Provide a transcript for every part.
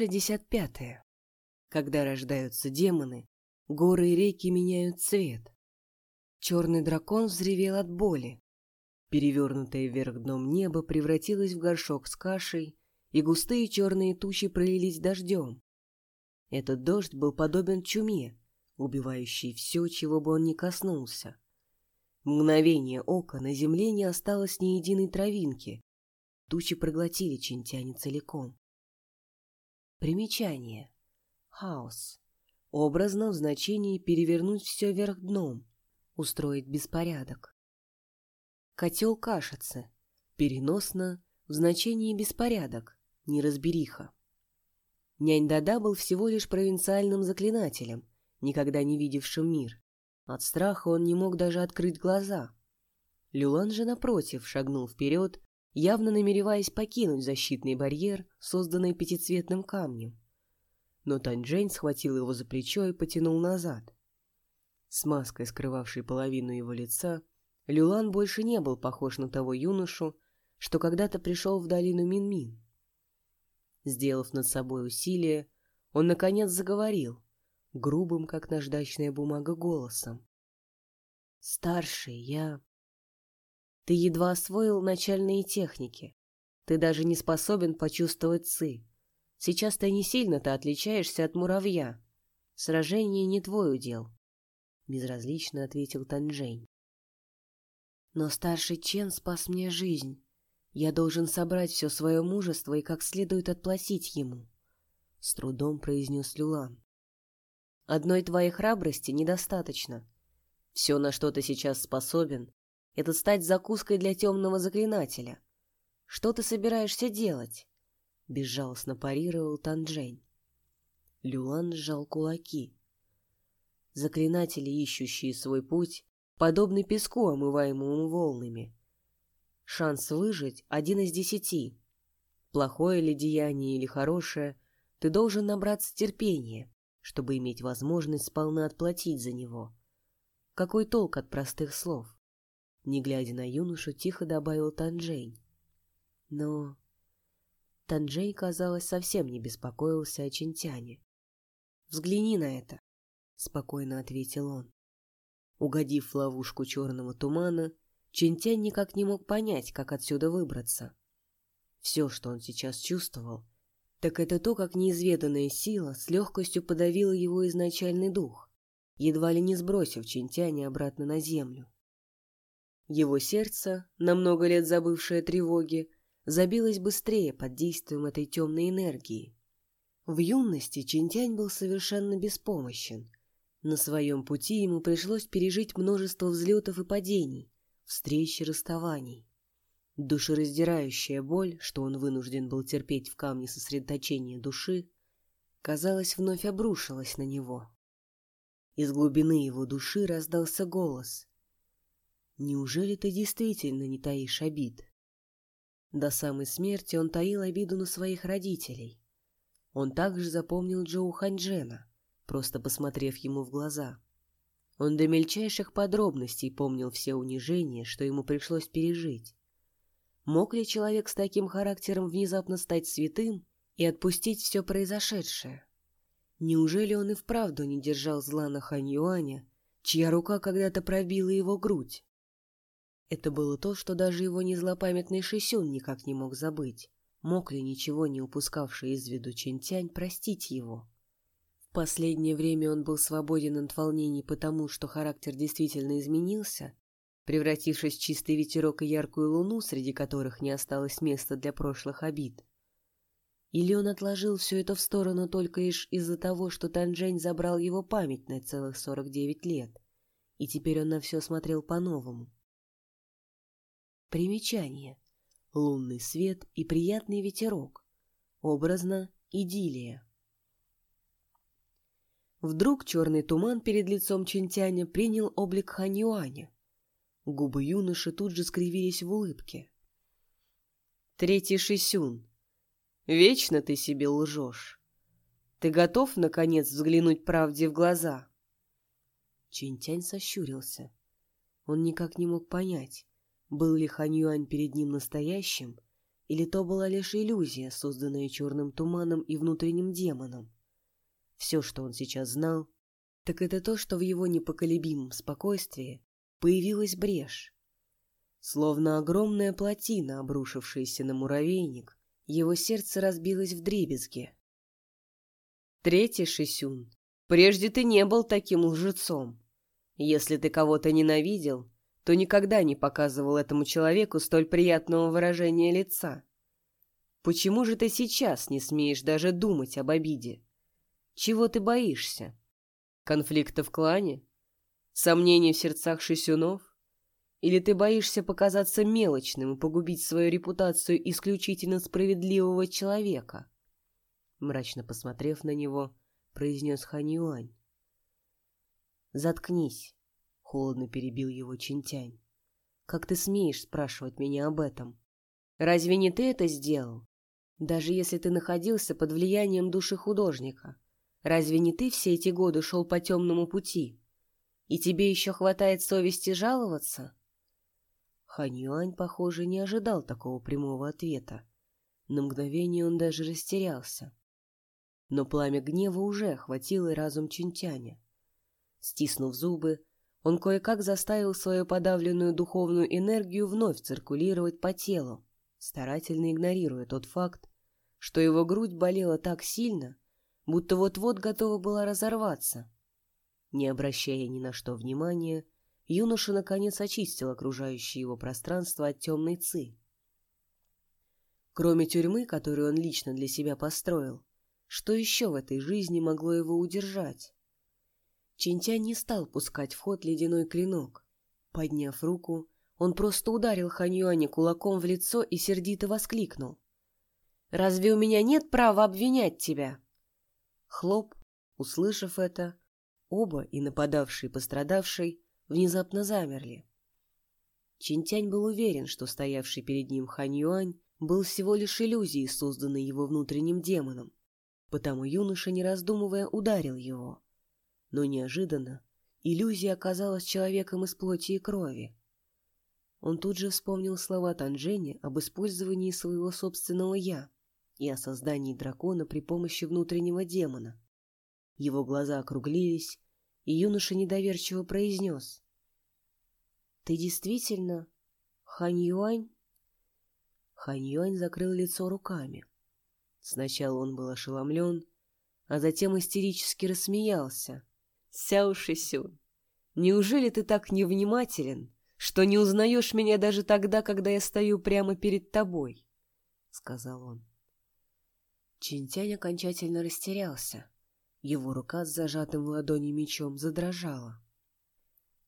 Глава 65. Когда рождаются демоны, горы и реки меняют цвет. Черный дракон взревел от боли. Перевернутое вверх дном небо превратилось в горшок с кашей, и густые черные тучи пролились дождем. Этот дождь был подобен чуме, убивающей все, чего бы он ни коснулся. Мгновение ока на земле не осталось ни единой травинки. Тучи проглотили Чинтяне целиком. Примечание. Хаос. Образно в значении перевернуть все вверх дном, устроить беспорядок. Котел кашицы. Переносно в значении беспорядок, неразбериха. Нянь Дада был всего лишь провинциальным заклинателем, никогда не видевшим мир. От страха он не мог даже открыть глаза. Люлан же, напротив, шагнул вперед явно намереваясь покинуть защитный барьер, созданный пятицветным камнем. Но Таньжэнь схватил его за плечо и потянул назад. С маской, скрывавшей половину его лица, Люлан больше не был похож на того юношу, что когда-то пришел в долину Минмин. Сделав над собой усилие, он, наконец, заговорил, грубым, как наждачная бумага, голосом. «Старший, я... Ты едва освоил начальные техники. Ты даже не способен почувствовать ци. Сейчас ты не сильно-то отличаешься от муравья. Сражение не твой удел. Безразлично ответил Танжень. Но старший Чен спас мне жизнь. Я должен собрать все свое мужество и как следует отплатить ему. С трудом произнес Люлан. Одной твоей храбрости недостаточно. Все, на что ты сейчас способен, это стать закуской для темного заклинателя. Что ты собираешься делать? Безжалостно парировал Танжень. Люан сжал кулаки. Заклинатели, ищущие свой путь, подобны песку, омываемому волнами. Шанс выжить один из десяти. Плохое ли деяние или хорошее, ты должен набраться терпения, чтобы иметь возможность сполна отплатить за него. Какой толк от простых слов? Не глядя на юношу, тихо добавил Танжень. Но Танжень, казалось, совсем не беспокоился о Чинтяне. «Взгляни на это», — спокойно ответил он. Угодив в ловушку черного тумана, Чинтянь никак не мог понять, как отсюда выбраться. Все, что он сейчас чувствовал, так это то, как неизведанная сила с легкостью подавила его изначальный дух, едва ли не сбросив Чинтяня обратно на землю. Его сердце, на много лет забывшее тревоги, забилось быстрее под действием этой темной энергии. В юности Чинтянь был совершенно беспомощен. На своем пути ему пришлось пережить множество взлетов и падений, встреч и расставаний. Душераздирающая боль, что он вынужден был терпеть в камне сосредоточения души, казалось, вновь обрушилась на него. Из глубины его души раздался голос, Неужели ты действительно не таишь обид? До самой смерти он таил обиду на своих родителей. Он также запомнил Джоу Ханьджена, просто посмотрев ему в глаза. Он до мельчайших подробностей помнил все унижения, что ему пришлось пережить. Мог ли человек с таким характером внезапно стать святым и отпустить все произошедшее? Неужели он и вправду не держал зла на Хань Юаня, чья рука когда-то пробила его грудь? Это было то, что даже его незлопамятный Шисюн никак не мог забыть. Мог ли ничего не упускавший из виду Чентянь простить его? В последнее время он был свободен от волнений потому, что характер действительно изменился, превратившись в чистый ветерок и яркую луну, среди которых не осталось места для прошлых обид. Или он отложил все это в сторону только лишь из-за того, что Танжень забрал его память на целых сорок девять лет, и теперь он на все смотрел по-новому. Примечание. Лунный свет и приятный ветерок. Образно идиллия. Вдруг черный туман перед лицом Чинтяня принял облик Ханьюаня. Губы юноши тут же скривились в улыбке. «Третий Шисюн, вечно ты себе лжешь. Ты готов, наконец, взглянуть правде в глаза?» Чинтянь сощурился. Он никак не мог понять, был ли Хань Юань перед ним настоящим, Или то была лишь иллюзия, созданная черным туманом и внутренним демоном? Все, что он сейчас знал, так это то, что в его непоколебимом спокойствии появилась брешь. Словно огромная плотина, обрушившаяся на муравейник, его сердце разбилось в дребезге. Третий Шисюн, прежде ты не был таким лжецом. Если ты кого-то ненавидел, то никогда не показывал этому человеку столь приятного выражения лица. Почему же ты сейчас не смеешь даже думать об обиде? Чего ты боишься? Конфликта в клане? Сомнений в сердцах шисюнов? Или ты боишься показаться мелочным и погубить свою репутацию исключительно справедливого человека? Мрачно посмотрев на него, произнес Хань Юань. «Заткнись», — холодно перебил его Чинтянь. «Как ты смеешь спрашивать меня об этом? Разве не ты это сделал? Даже если ты находился под влиянием души художника, Разве не ты все эти годы шел по темному пути? И тебе еще хватает совести жаловаться?» Хань Юань, похоже, не ожидал такого прямого ответа. На мгновение он даже растерялся. Но пламя гнева уже охватило разум Чинтяня. Стиснув зубы, он кое-как заставил свою подавленную духовную энергию вновь циркулировать по телу, старательно игнорируя тот факт, что его грудь болела так сильно, будто вот-вот готова была разорваться. Не обращая ни на что внимания, юноша наконец очистил окружающее его пространство от темной ци. Кроме тюрьмы, которую он лично для себя построил, что еще в этой жизни могло его удержать? Чинтянь не стал пускать в ход ледяной клинок. Подняв руку, он просто ударил Ханьюаня кулаком в лицо и сердито воскликнул. «Разве у меня нет права обвинять тебя?» Хлоп, услышав это, оба, и нападавший, и пострадавший, внезапно замерли. Чинтянь был уверен, что стоявший перед ним Хань Юань был всего лишь иллюзией, созданной его внутренним демоном, потому юноша, не раздумывая, ударил его. Но неожиданно иллюзия оказалась человеком из плоти и крови. Он тут же вспомнил слова Танжэня об использовании своего собственного «я», и о создании дракона при помощи внутреннего демона. Его глаза округлились, и юноша недоверчиво произнес. «Ты действительно Хань Юань?» Хань Юань закрыл лицо руками. Сначала он был ошеломлен, а затем истерически рассмеялся. «Сяо Шисюн, неужели ты так невнимателен, что не узнаешь меня даже тогда, когда я стою прямо перед тобой?» — сказал он. Чинтянь окончательно растерялся. Его рука с зажатым в ладони мечом задрожала.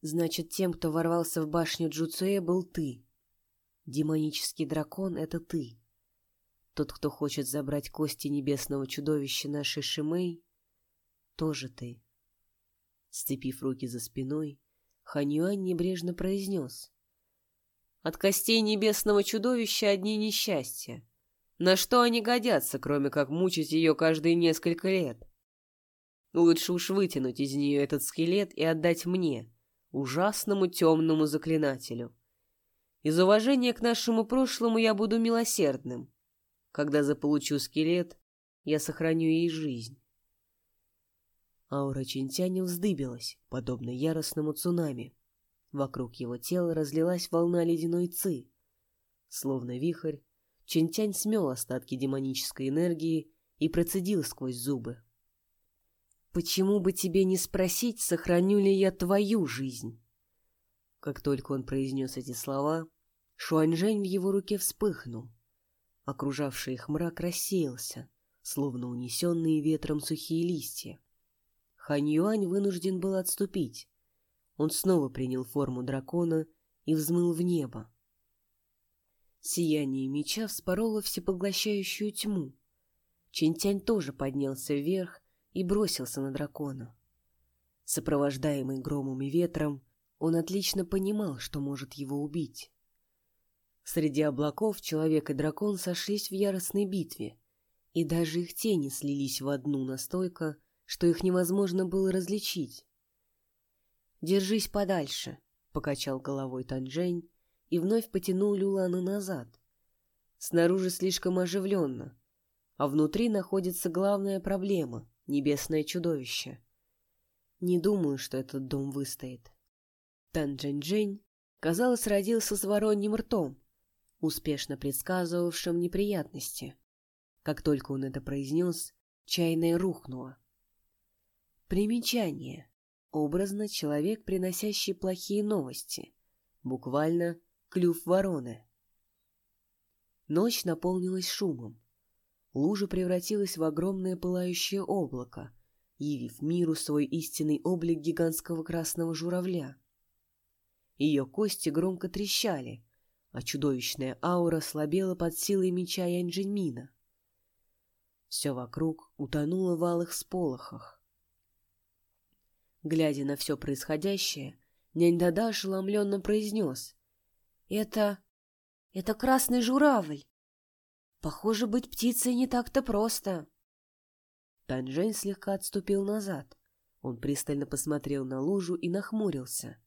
«Значит, тем, кто ворвался в башню Джуцуэ, был ты. Демонический дракон — это ты. Тот, кто хочет забрать кости небесного чудовища нашей Шимэй, тоже ты». Сцепив руки за спиной, Ханьюань небрежно произнес. «От костей небесного чудовища одни несчастья. На что они годятся, кроме как мучить ее каждые несколько лет? Лучше уж вытянуть из нее этот скелет и отдать мне, ужасному темному заклинателю. Из уважения к нашему прошлому я буду милосердным. Когда заполучу скелет, я сохраню ей жизнь. Аура Чинтяня вздыбилась, подобно яростному цунами. Вокруг его тела разлилась волна ледяной ци. Словно вихрь, Чинтянь смел остатки демонической энергии и процедил сквозь зубы. «Почему бы тебе не спросить, сохраню ли я твою жизнь?» Как только он произнес эти слова, Шуаньжэнь в его руке вспыхнул. Окружавший их мрак рассеялся, словно унесенные ветром сухие листья. Хань Юань вынужден был отступить. Он снова принял форму дракона и взмыл в небо. Сияние меча вспороло всепоглощающую тьму. Чинтянь тоже поднялся вверх и бросился на дракона. Сопровождаемый громом и ветром, он отлично понимал, что может его убить. Среди облаков человек и дракон сошлись в яростной битве, и даже их тени слились в одну настолько, что их невозможно было различить. «Держись подальше», — покачал головой Танжень, и вновь потянул Люлана назад. Снаружи слишком оживленно, а внутри находится главная проблема — небесное чудовище. Не думаю, что этот дом выстоит. Тан Джень-Джень, казалось, родился с вороньим ртом, успешно предсказывавшим неприятности. Как только он это произнес, чайная рухнула. Примечание. Образно человек, приносящий плохие новости. Буквально клюв вороны. Ночь наполнилась шумом. Лужа превратилась в огромное пылающее облако, явив миру свой истинный облик гигантского красного журавля. Ее кости громко трещали, а чудовищная аура слабела под силой меча Янджиньмина. Все вокруг утонуло в алых сполохах. Глядя на все происходящее, нянь Дада ошеломленно произнес. «Это... это красный журавль! Похоже, быть птицей не так-то просто!» Танжень слегка отступил назад. Он пристально посмотрел на лужу и нахмурился.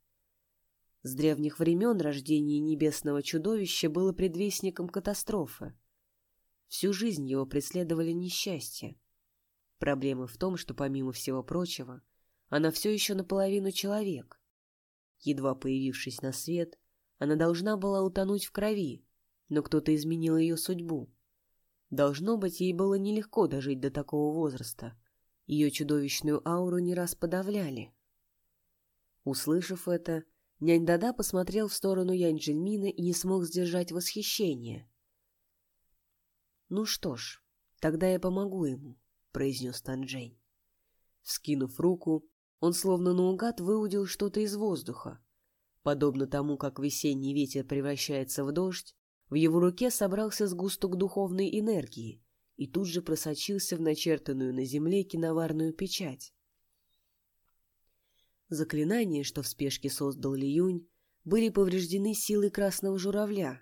С древних времен рождение небесного чудовища было предвестником катастрофы. Всю жизнь его преследовали несчастья. Проблема в том, что, помимо всего прочего, она все еще наполовину человек. Едва появившись на свет, она должна была утонуть в крови, но кто-то изменил ее судьбу. Должно быть, ей было нелегко дожить до такого возраста. Ее чудовищную ауру не раз подавляли. Услышав это, нянь Дада посмотрел в сторону Янь Джиньмина и не смог сдержать восхищение. «Ну что ж, тогда я помогу ему», — произнес Танжень. Скинув руку, он словно наугад выудил что-то из воздуха. Подобно тому, как весенний ветер превращается в дождь, в его руке собрался сгусток духовной энергии и тут же просочился в начертанную на земле киноварную печать. Заклинания, что в спешке создал Лиюнь, были повреждены силой красного журавля.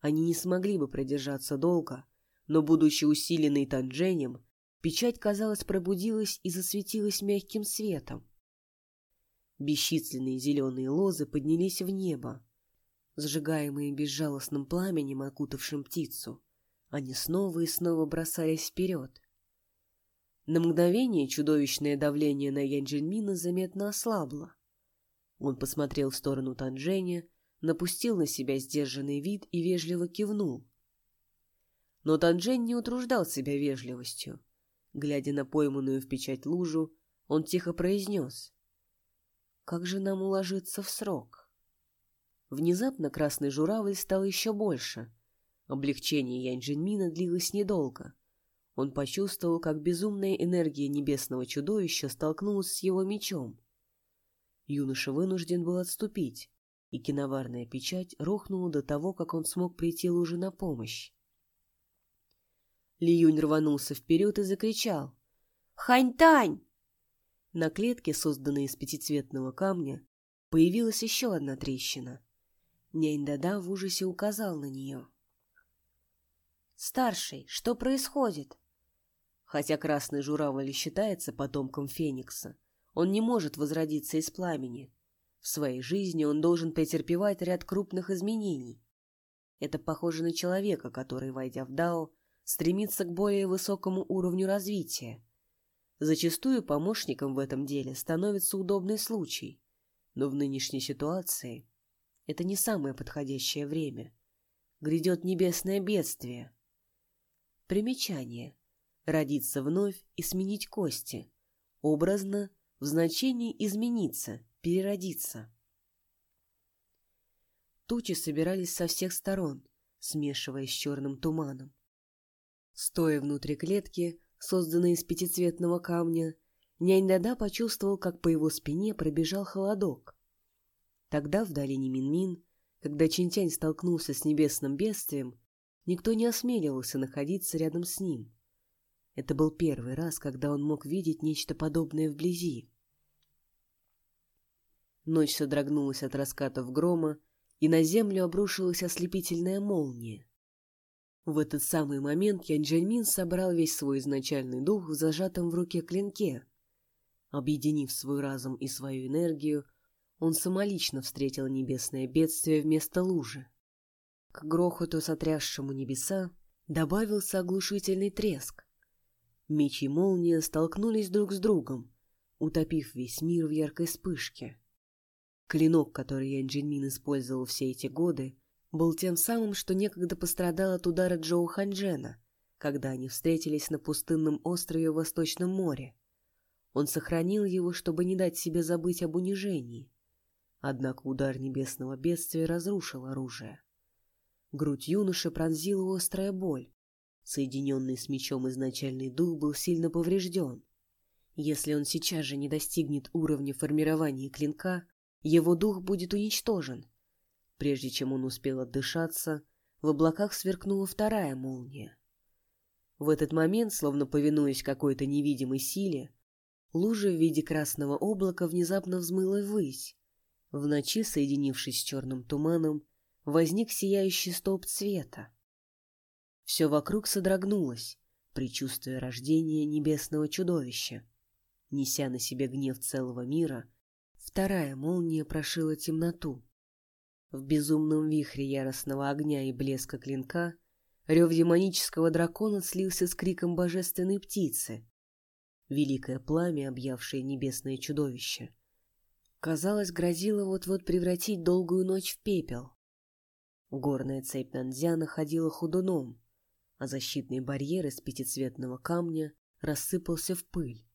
Они не смогли бы продержаться долго, но, будучи усиленной Танженем, Печать, казалось, пробудилась и засветилась мягким светом. Бесчисленные зеленые лозы поднялись в небо. Сжигаемые безжалостным пламенем, окутавшим птицу, они снова и снова бросались вперед. На мгновение чудовищное давление на Янджельмина заметно ослабло. Он посмотрел в сторону Танженя, напустил на себя сдержанный вид и вежливо кивнул. Но Танжень не утруждал себя вежливостью. Глядя на пойманную в печать лужу, он тихо произнес. «Как же нам уложиться в срок?» Внезапно красный журавль стал еще больше. Облегчение Янь-Джиньмина длилось недолго. Он почувствовал, как безумная энергия небесного чудовища столкнулась с его мечом. Юноша вынужден был отступить, и киноварная печать рухнула до того, как он смог прийти луже на помощь. Ли Юнь рванулся вперед и закричал. «Хань-тань!» На клетке, созданной из пятицветного камня, появилась еще одна трещина. Нянь-дада в ужасе указал на нее. «Старший, что происходит?» Хотя красный журавль считается потомком Феникса, он не может возродиться из пламени. В своей жизни он должен претерпевать ряд крупных изменений. Это похоже на человека, который, войдя в Дао, стремится к более высокому уровню развития. Зачастую помощником в этом деле становится удобный случай, но в нынешней ситуации это не самое подходящее время. Грядет небесное бедствие. Примечание. Родиться вновь и сменить кости. Образно, в значении измениться, переродиться. Тучи собирались со всех сторон, смешиваясь с черным туманом. Стоя внутри клетки, созданной из пятицветного камня, нянь Дада почувствовал, как по его спине пробежал холодок. Тогда в долине Минмин, когда Чинтянь столкнулся с небесным бедствием, никто не осмеливался находиться рядом с ним. Это был первый раз, когда он мог видеть нечто подобное вблизи. Ночь содрогнулась от раскатов грома, и на землю обрушилась ослепительная молния. В этот самый момент Янь собрал весь свой изначальный дух в зажатом в руке клинке. Объединив свой разум и свою энергию, он самолично встретил небесное бедствие вместо лужи. К грохоту, сотрясшему небеса, добавился оглушительный треск. Меч и молния столкнулись друг с другом, утопив весь мир в яркой вспышке. Клинок, который Янджинмин использовал все эти годы, был тем самым, что некогда пострадал от удара Джоу Ханджена, когда они встретились на пустынном острове в Восточном море. Он сохранил его, чтобы не дать себе забыть об унижении. Однако удар небесного бедствия разрушил оружие. Грудь юноши пронзила острая боль. Соединенный с мечом изначальный дух был сильно поврежден. Если он сейчас же не достигнет уровня формирования клинка, его дух будет уничтожен. Прежде чем он успел отдышаться, в облаках сверкнула вторая молния. В этот момент, словно повинуясь какой-то невидимой силе, лужа в виде красного облака внезапно взмыла ввысь. В ночи, соединившись с черным туманом, возник сияющий столб цвета. Все вокруг содрогнулось, предчувствуя рождение небесного чудовища. Неся на себе гнев целого мира, вторая молния прошила темноту. В безумном вихре яростного огня и блеска клинка рев демонического дракона слился с криком божественной птицы. Великое пламя, объявшее небесное чудовище, казалось, грозило вот-вот превратить долгую ночь в пепел. Горная цепь Нанзя находила худуном, а защитный барьер из пятицветного камня рассыпался в пыль.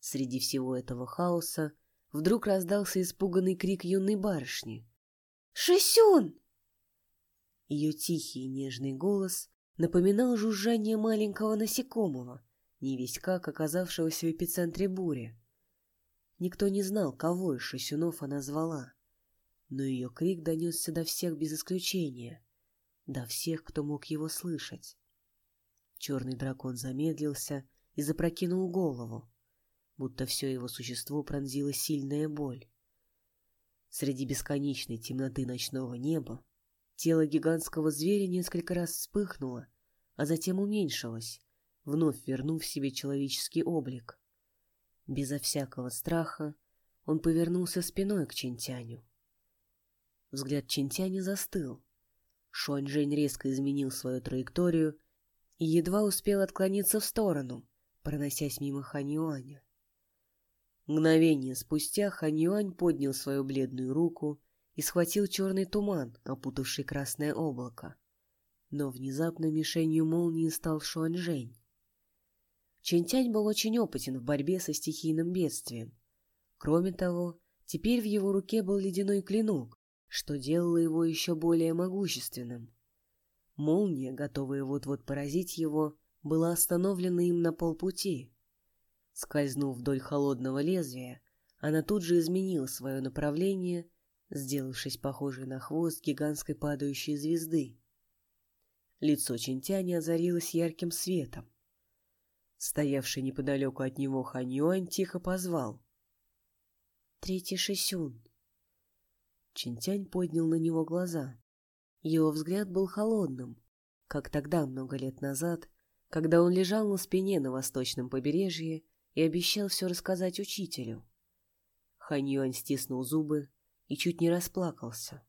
Среди всего этого хаоса вдруг раздался испуганный крик юной барышни. «Шисюн!» Ее тихий нежный голос напоминал жужжание маленького насекомого, не весь как оказавшегося в эпицентре бури. Никто не знал, кого из шисюнов она звала, но ее крик донесся до всех без исключения, до всех, кто мог его слышать. Черный дракон замедлился и запрокинул голову, будто все его существо пронзила сильная боль. Среди бесконечной темноты ночного неба тело гигантского зверя несколько раз вспыхнуло, а затем уменьшилось, вновь вернув себе человеческий облик. Безо всякого страха он повернулся спиной к Чинтяню. Взгляд Чинтяня застыл. Шуаньжэнь резко изменил свою траекторию и едва успел отклониться в сторону, проносясь мимо Ханьюаня. Мгновение спустя Ханьюань поднял свою бледную руку и схватил черный туман, опутавший красное облако. Но внезапно мишенью молнии стал Шуаньжэнь. Чэньтянь был очень опытен в борьбе со стихийным бедствием. Кроме того, теперь в его руке был ледяной клинок, что делало его еще более могущественным. Молния, готовая вот-вот поразить его, была остановлена им на полпути. Скользнув вдоль холодного лезвия, она тут же изменила свое направление, сделавшись похожей на хвост гигантской падающей звезды. Лицо Чинтяни озарилось ярким светом. Стоявший неподалеку от него Ханьюань тихо позвал. «Третий Шисюн». Чинтянь поднял на него глаза. Его взгляд был холодным, как тогда много лет назад, когда он лежал на спине на восточном побережье и обещал все рассказать учителю. Ханьюань стиснул зубы и чуть не расплакался.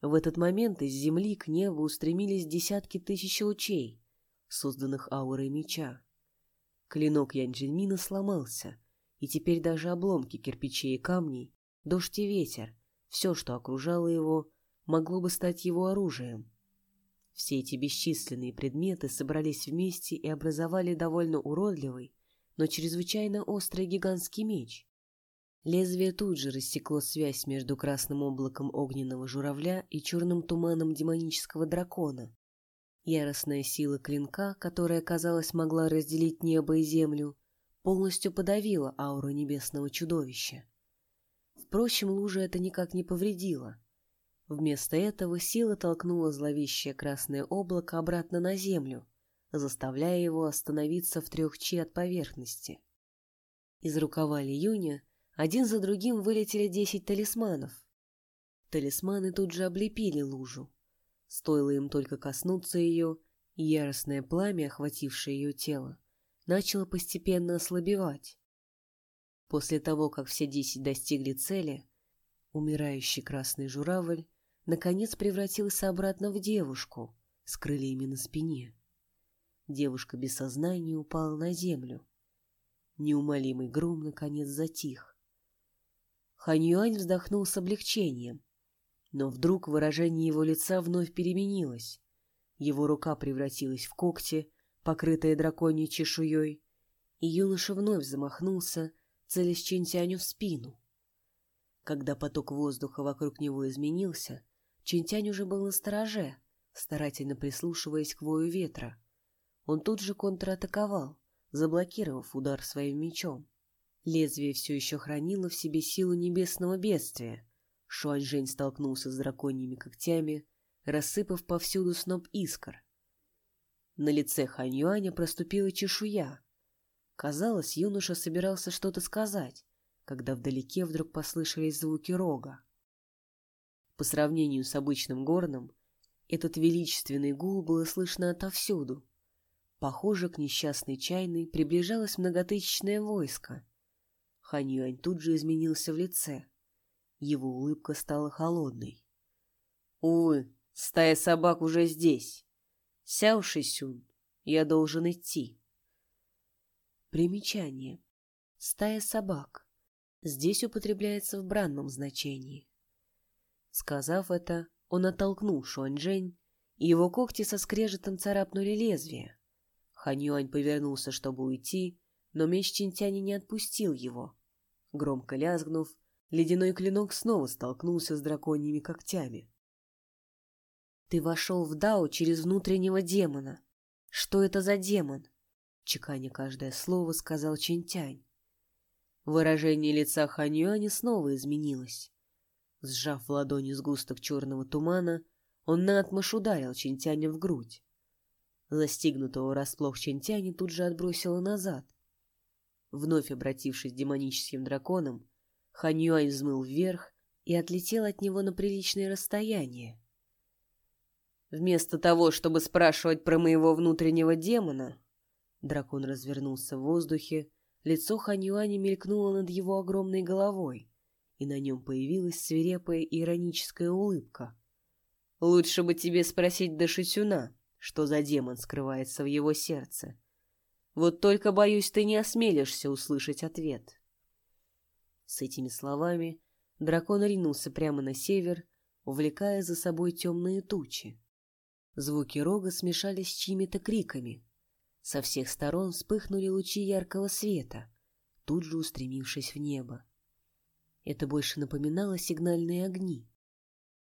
В этот момент из земли к небу устремились десятки тысяч лучей, созданных аурой меча. Клинок Янджельмина сломался, и теперь даже обломки кирпичей и камней, дождь и ветер, все, что окружало его, могло бы стать его оружием. Все эти бесчисленные предметы собрались вместе и образовали довольно уродливый, но чрезвычайно острый гигантский меч. Лезвие тут же рассекло связь между красным облаком огненного журавля и черным туманом демонического дракона. Яростная сила клинка, которая, казалось, могла разделить небо и землю, полностью подавила ауру небесного чудовища. Впрочем, лужа это никак не повредила. Вместо этого сила толкнула зловещее красное облако обратно на землю, заставляя его остановиться в трех чи от поверхности. Из рукава Лиюня один за другим вылетели десять талисманов. Талисманы тут же облепили лужу. Стоило им только коснуться ее, и яростное пламя, охватившее ее тело, начало постепенно ослабевать. После того, как все десять достигли цели, умирающий красный журавль наконец превратился обратно в девушку с крыльями на спине. Девушка без сознания упала на землю. Неумолимый гром наконец затих. Ханьюань вздохнул с облегчением, но вдруг выражение его лица вновь переменилось. Его рука превратилась в когти, покрытые драконьей чешуей, и юноша вновь замахнулся, целясь Чинтяню в спину. Когда поток воздуха вокруг него изменился, Чинтянь уже был на стороже, старательно прислушиваясь к вою ветра. Он тут же контратаковал, заблокировав удар своим мечом. Лезвие все еще хранило в себе силу небесного бедствия. Шуаньжэнь столкнулся с драконьими когтями, рассыпав повсюду сноп искр. На лице Хань Юаня проступила чешуя. Казалось, юноша собирался что-то сказать, когда вдалеке вдруг послышались звуки рога. По сравнению с обычным горном, этот величественный гул было слышно отовсюду. Похоже, к несчастной чайной приближалось многотысячное войско. Хань Юань тут же изменился в лице. Его улыбка стала холодной. «Увы, стая собак уже здесь. Сяо Шисюн, я должен идти». Примечание. Стая собак. Здесь употребляется в бранном значении. Сказав это, он оттолкнул Шуаньжэнь, и его когти со скрежетом царапнули лезвие. Ханьюань повернулся, чтобы уйти, но меч Чинтяни не отпустил его. Громко лязгнув, ледяной клинок снова столкнулся с драконьими когтями. «Ты вошел в Дао через внутреннего демона. Что это за демон?» Чеканя каждое слово, сказал Чинтянь. Выражение лица Ханьюаня снова изменилось. Сжав в ладони сгусток черного тумана, он наотмашь ударил Чинтяня в грудь. Застигнутого врасплох Чентяни тут же отбросило назад. Вновь обратившись демоническим драконом, Ханьюань взмыл вверх и отлетел от него на приличное расстояние. Вместо того, чтобы спрашивать про моего внутреннего демона, дракон развернулся в воздухе, лицо Ханьюаня мелькнуло над его огромной головой, и на нем появилась свирепая ироническая улыбка. «Лучше бы тебе спросить Дашитюна, что за демон скрывается в его сердце. Вот только, боюсь, ты не осмелишься услышать ответ. С этими словами дракон ринулся прямо на север, увлекая за собой темные тучи. Звуки рога смешались с чьими-то криками. Со всех сторон вспыхнули лучи яркого света, тут же устремившись в небо. Это больше напоминало сигнальные огни.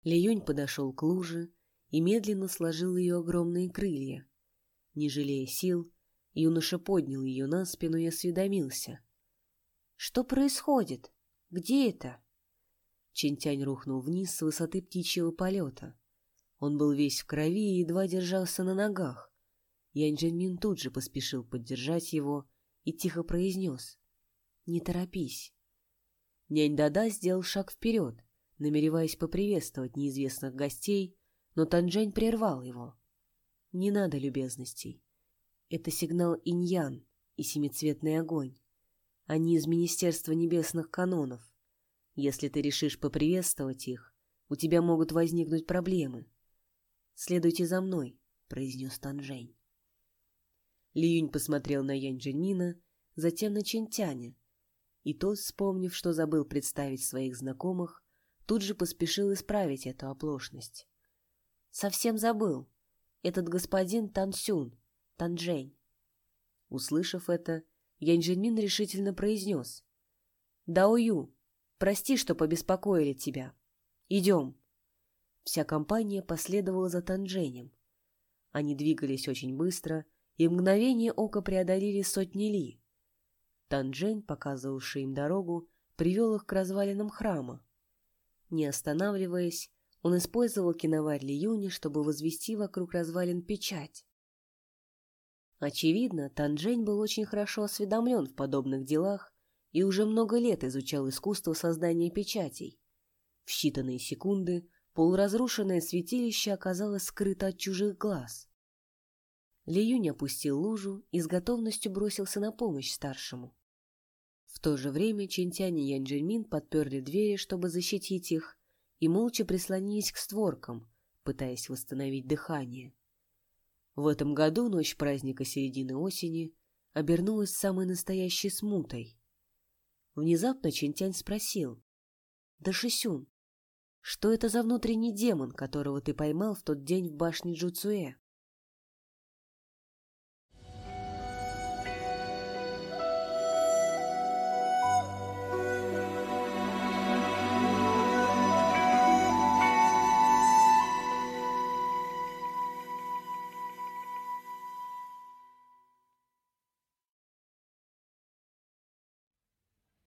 Лиюнь подошел к луже, и медленно сложил ее огромные крылья. Не жалея сил, юноша поднял ее на спину и осведомился. «Что происходит? Где это?» Чинтянь рухнул вниз с высоты птичьего полета. Он был весь в крови и едва держался на ногах. Янь Джинмин тут же поспешил поддержать его и тихо произнес. «Не торопись». Нянь Дада сделал шаг вперед, намереваясь поприветствовать неизвестных гостей, но Танжень прервал его. «Не надо любезностей. Это сигнал иньян и семицветный огонь. Они из Министерства Небесных Канонов. Если ты решишь поприветствовать их, у тебя могут возникнуть проблемы. Следуйте за мной», — произнес Танжень. Лиюнь посмотрел на Янь Джинмина, затем на Чентяня, и тот, вспомнив, что забыл представить своих знакомых, тут же поспешил исправить эту оплошность. Совсем забыл. Этот господин Тансюн, Танжень. Услышав это, Янь Жинмин решительно произнес. «Даою, прости, что побеспокоили тебя. Идем». Вся компания последовала за Танженем. Они двигались очень быстро, и мгновение ока преодолели сотни ли. Танжень, показывавший им дорогу, привел их к развалинам храма. Не останавливаясь, он использовал киноварь Лиюни, чтобы возвести вокруг развалин печать. Очевидно, Танжень был очень хорошо осведомлен в подобных делах и уже много лет изучал искусство создания печатей. В считанные секунды полуразрушенное святилище оказалось скрыто от чужих глаз. Лиюнь опустил лужу и с готовностью бросился на помощь старшему. В то же время Чинтянь и Янь Джельмин подперли двери, чтобы защитить их, и молча прислонились к створкам, пытаясь восстановить дыхание. В этом году ночь праздника середины осени обернулась самой настоящей смутой. Внезапно Чинтянь спросил. — Да, Шисюн, что это за внутренний демон, которого ты поймал в тот день в башне Джуцуэ?